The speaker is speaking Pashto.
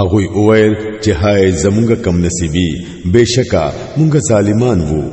هغوی اوویل چې هاي زمونږ کم نصیبی بشکا مونږ ظالمان وو